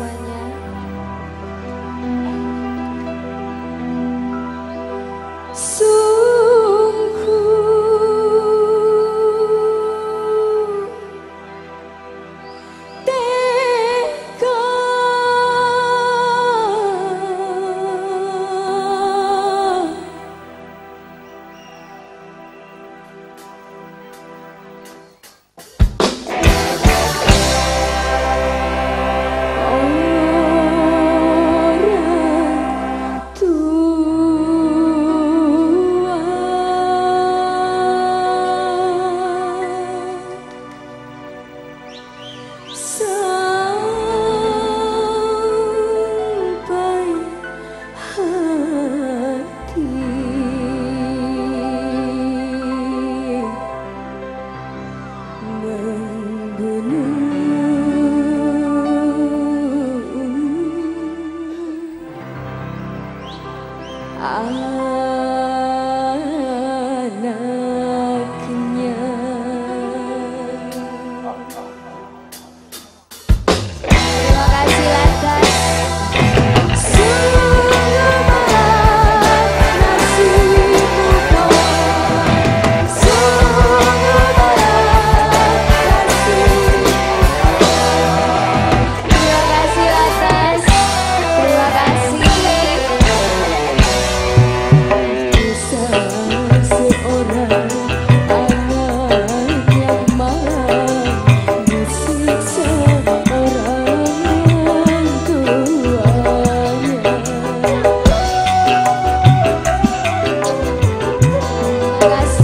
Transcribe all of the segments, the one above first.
when di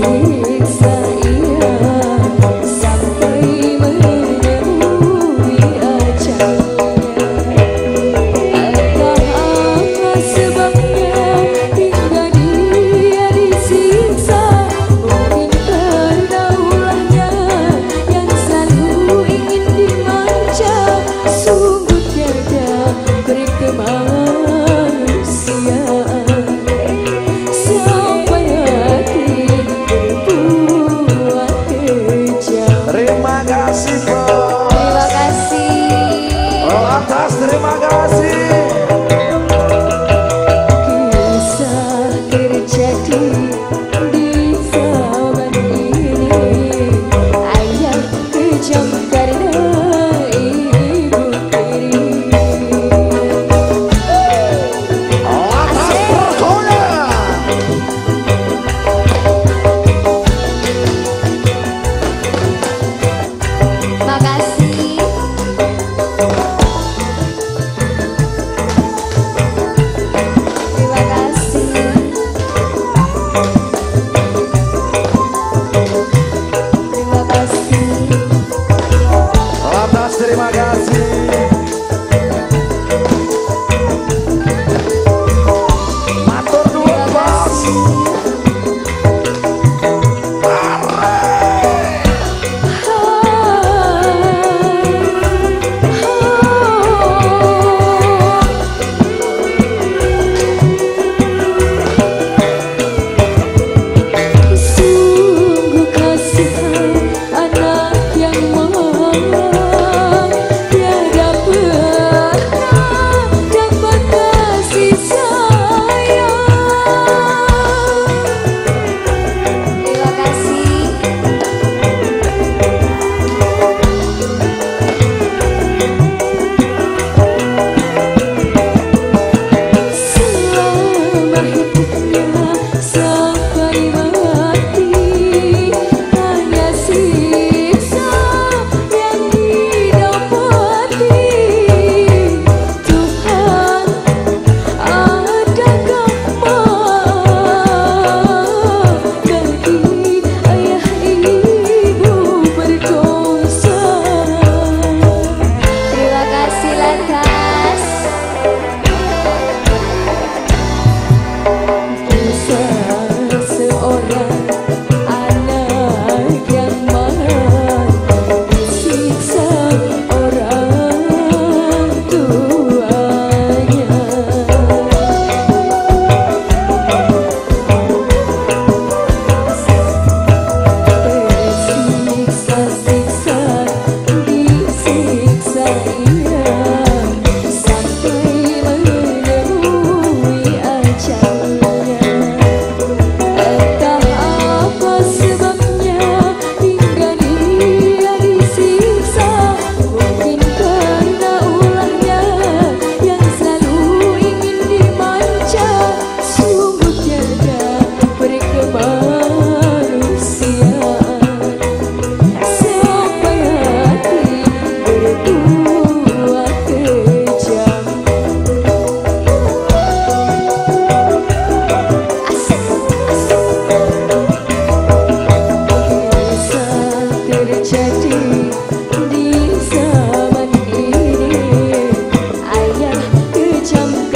Tepuk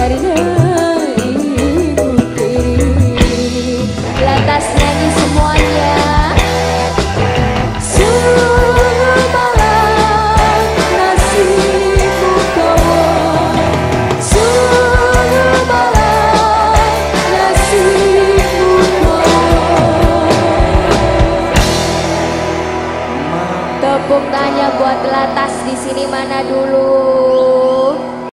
Carinha.